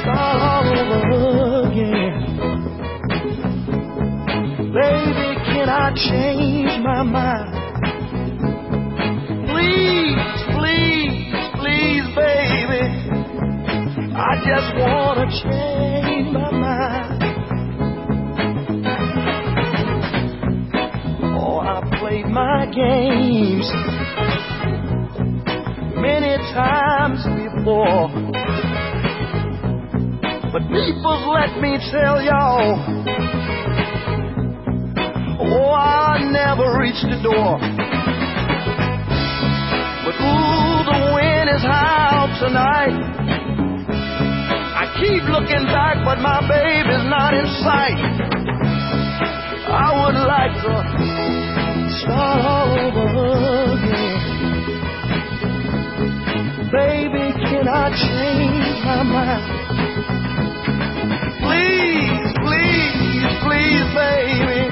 start all over again. Baby, can I change my mind? Please, please, please, baby. I just wanna change my mind. Oh, I played my games many times before. But people, let me tell y'all, oh, I never reached the door. But ooh, the wind is high out tonight. I keep looking back, but my baby's not in sight. I would like to start all over again. Baby, can I change my mind? baby.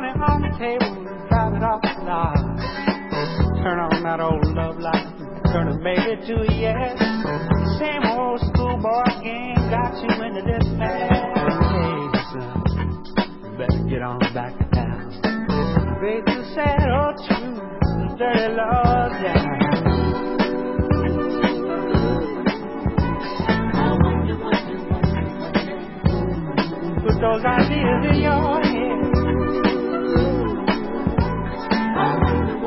money on the table and drive it off the lot. Turn on that old love light, turn it maybe to a yes. Same old schoolboy game got you into this mess. Hey, son, better get on back now. Raise the saddle to dirty love down. Put those ideas in your head. Thank you.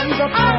Hands of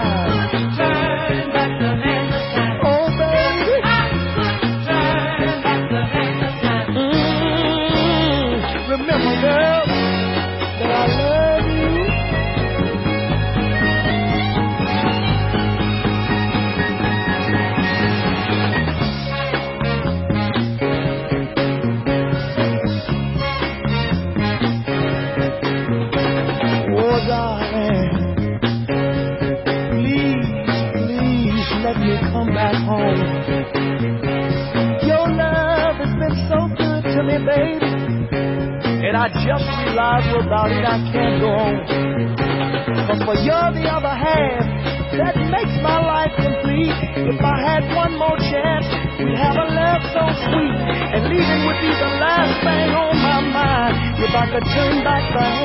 could turn back the